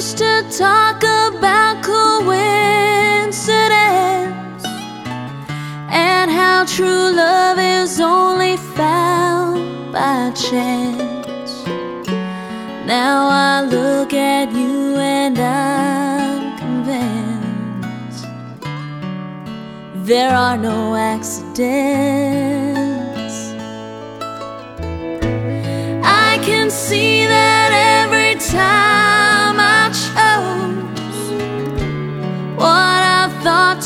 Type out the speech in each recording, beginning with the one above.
used to talk about coincidence and how true love is only found by chance. Now I look at you and I'm convinced there are no accidents. I can see that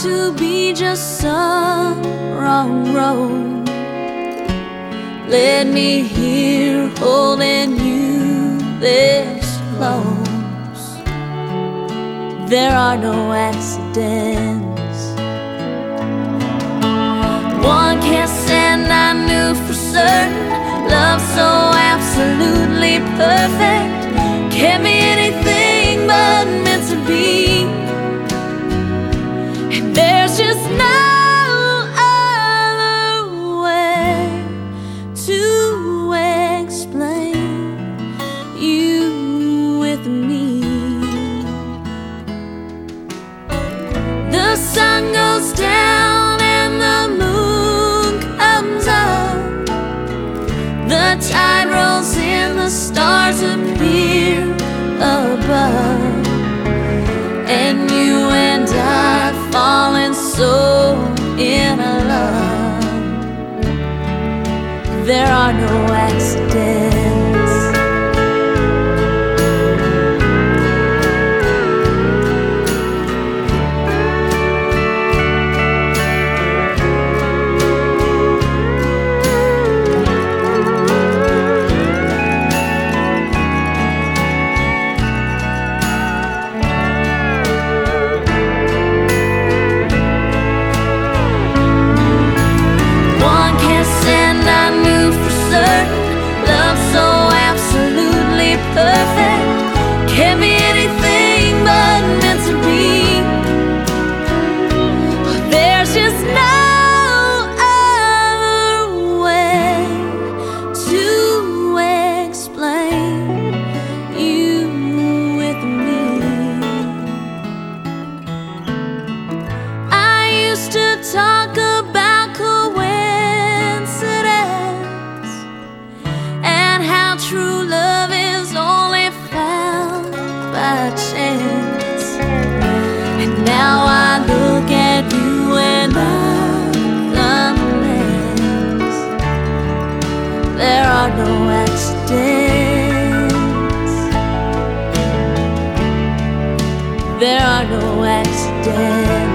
to be just some wrong road led me here holding you this close. There are no accidents. One kiss and I knew for certain love so absolutely perfect The tide rolls in, the stars appear above. And you and I falling so in love. There are no accidents. There are no accidents.